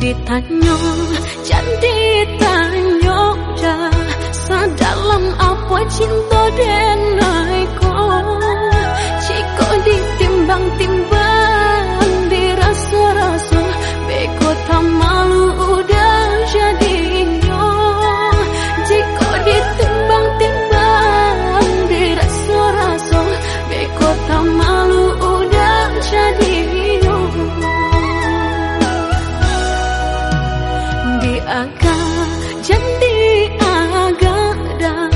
ditanya Cantik tanya Sadalam apa cinta denaiku agak jadi agak dah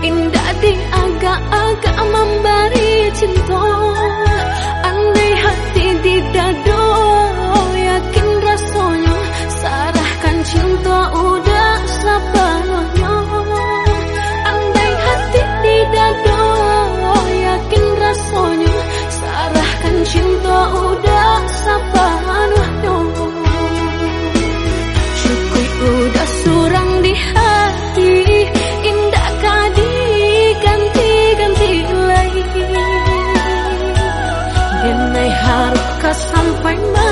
indah di agak-agak memberi cinta. Inai haruskah sampai mati